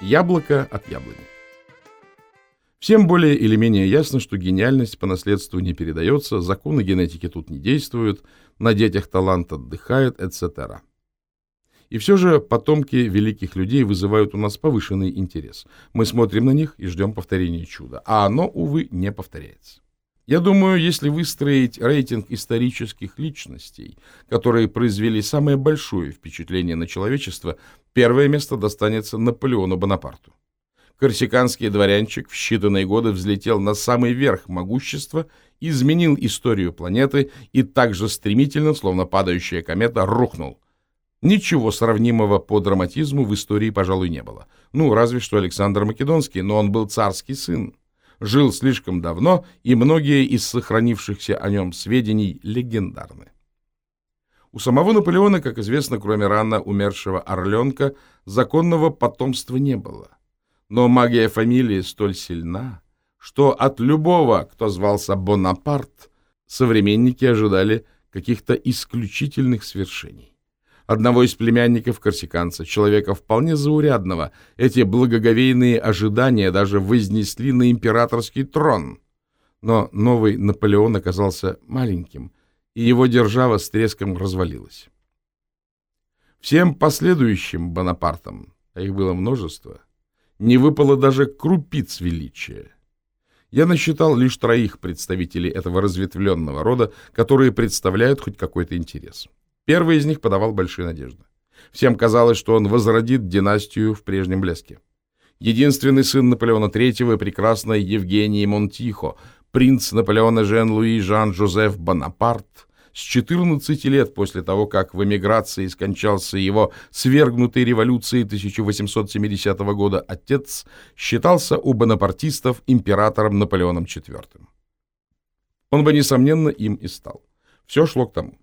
Яблоко от яблони. Всем более или менее ясно, что гениальность по наследству не передается, законы генетики тут не действуют, на детях талант отдыхает, etc. И все же потомки великих людей вызывают у нас повышенный интерес. Мы смотрим на них и ждем повторения чуда, а оно, увы, не повторяется. Я думаю, если выстроить рейтинг исторических личностей, которые произвели самое большое впечатление на человечество, первое место достанется Наполеону Бонапарту. Корсиканский дворянчик в считанные годы взлетел на самый верх могущества, изменил историю планеты и так же стремительно, словно падающая комета, рухнул. Ничего сравнимого по драматизму в истории, пожалуй, не было. Ну, разве что Александр Македонский, но он был царский сын жил слишком давно, и многие из сохранившихся о нем сведений легендарны. У самого Наполеона, как известно, кроме рано умершего Орленка, законного потомства не было. Но магия фамилии столь сильна, что от любого, кто звался Бонапарт, современники ожидали каких-то исключительных свершений одного из племянников корсиканца, человека вполне заурядного, эти благоговейные ожидания даже вознесли на императорский трон. Но новый Наполеон оказался маленьким, и его держава с треском развалилась. Всем последующим Бонапартам, а их было множество, не выпало даже крупиц величия. Я насчитал лишь троих представителей этого разветвленного рода, которые представляют хоть какой-то интерес. Первый из них подавал большие надежды. Всем казалось, что он возродит династию в прежнем блеске. Единственный сын Наполеона III прекрасной Евгении Монтихо, принц Наполеона Жен-Луи Жан-Жозеф Бонапарт, с 14 лет после того, как в эмиграции скончался его свергнутый революцией 1870 года отец, считался у бонапартистов императором Наполеоном IV. Он бы, несомненно, им и стал. Все шло к тому.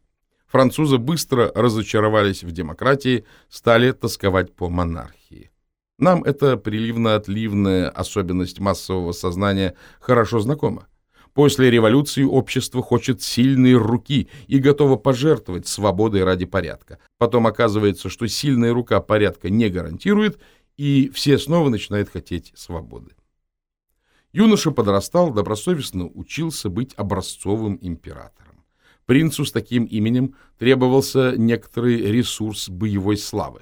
Французы быстро разочаровались в демократии, стали тосковать по монархии. Нам эта приливно-отливная особенность массового сознания хорошо знакома. После революции общество хочет сильной руки и готово пожертвовать свободой ради порядка. Потом оказывается, что сильная рука порядка не гарантирует, и все снова начинают хотеть свободы. Юноша подрастал, добросовестно учился быть образцовым императором. Принцу с таким именем требовался некоторый ресурс боевой славы.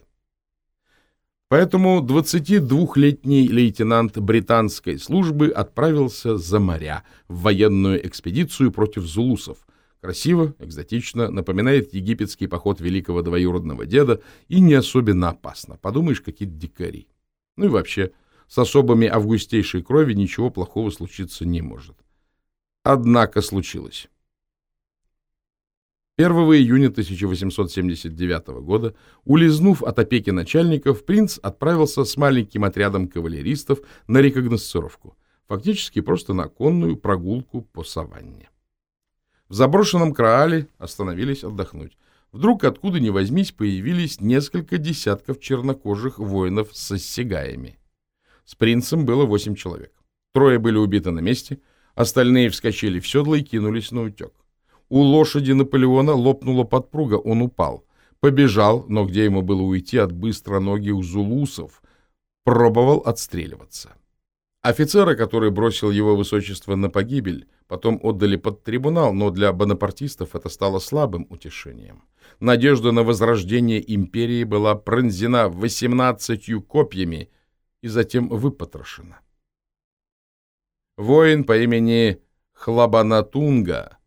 Поэтому 22-летний лейтенант британской службы отправился за моря в военную экспедицию против зулусов. Красиво, экзотично, напоминает египетский поход великого двоюродного деда и не особенно опасно. Подумаешь, какие-то дикари. Ну и вообще, с особыми августейшей крови ничего плохого случиться не может. Однако случилось. 1 июня 1879 года, улизнув от опеки начальников, принц отправился с маленьким отрядом кавалеристов на рекогносцировку, фактически просто на конную прогулку по саванне. В заброшенном Краале остановились отдохнуть. Вдруг, откуда ни возьмись, появились несколько десятков чернокожих воинов с осягаями. С принцем было восемь человек. Трое были убиты на месте, остальные вскочили в седло и кинулись на утек. У лошади Наполеона лопнула подпруга, он упал. Побежал, но где ему было уйти от быстроногих зулусов, пробовал отстреливаться. Офицера, который бросил его высочество на погибель, потом отдали под трибунал, но для бонапартистов это стало слабым утешением. Надежда на возрождение империи была пронзена восемнадцатью копьями и затем выпотрошена. Воин по имени Хлабанатунга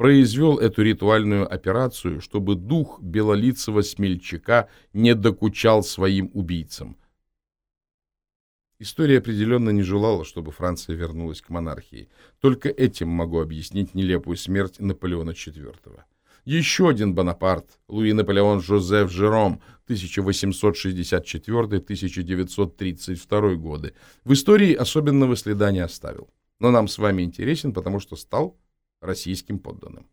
произвел эту ритуальную операцию, чтобы дух белолицего смельчака не докучал своим убийцам. История определенно не желала, чтобы Франция вернулась к монархии. Только этим могу объяснить нелепую смерть Наполеона IV. Еще один Бонапарт, Луи Наполеон Жозеф Жером, 1864-1932 годы, в истории особенного следа не оставил. Но нам с вами интересен, потому что стал российским подданным.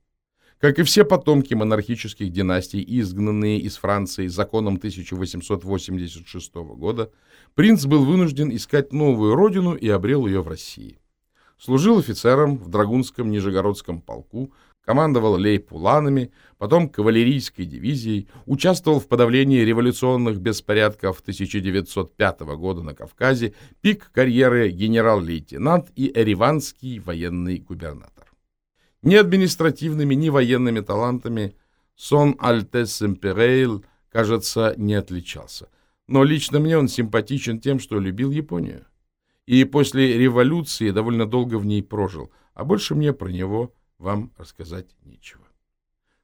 Как и все потомки монархических династий, изгнанные из Франции законом 1886 года, принц был вынужден искать новую родину и обрел ее в России. Служил офицером в Драгунском Нижегородском полку, командовал лейпуланами, потом кавалерийской дивизией, участвовал в подавлении революционных беспорядков 1905 года на Кавказе, пик карьеры генерал-лейтенант и эриванский военный губернатор. Ни административными, ни военными талантами Сон Альтес Имперейл, кажется, не отличался. Но лично мне он симпатичен тем, что любил Японию. И после революции довольно долго в ней прожил, а больше мне про него вам рассказать нечего.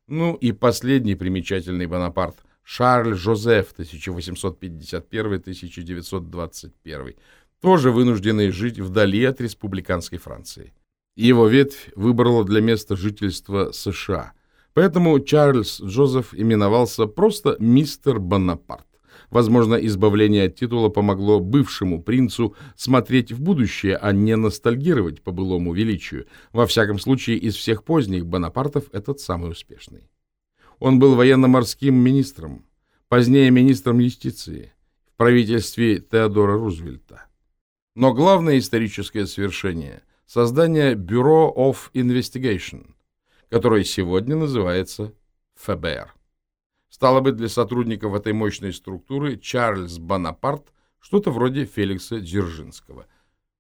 Ну и последний примечательный Бонапарт – Шарль Жозеф 1851-1921, тоже вынужденный жить вдали от республиканской Франции. Его ветвь выбрала для места жительства США, поэтому Чарльз Джозеф именовался просто мистер Бонапарт. Возможно, избавление от титула помогло бывшему принцу смотреть в будущее, а не ностальгировать по былому величию. Во всяком случае, из всех поздних Бонапартов этот самый успешный. Он был военно-морским министром, позднее министром юстиции в правительстве Теодора Рузвельта. Но главное историческое свершение – создание Бюро of Investigation, которое сегодня называется ФБР. Стало быть, для сотрудников этой мощной структуры Чарльз Бонапарт что-то вроде Феликса Дзержинского.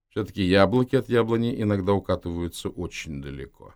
Все-таки яблоки от яблони иногда укатываются очень далеко.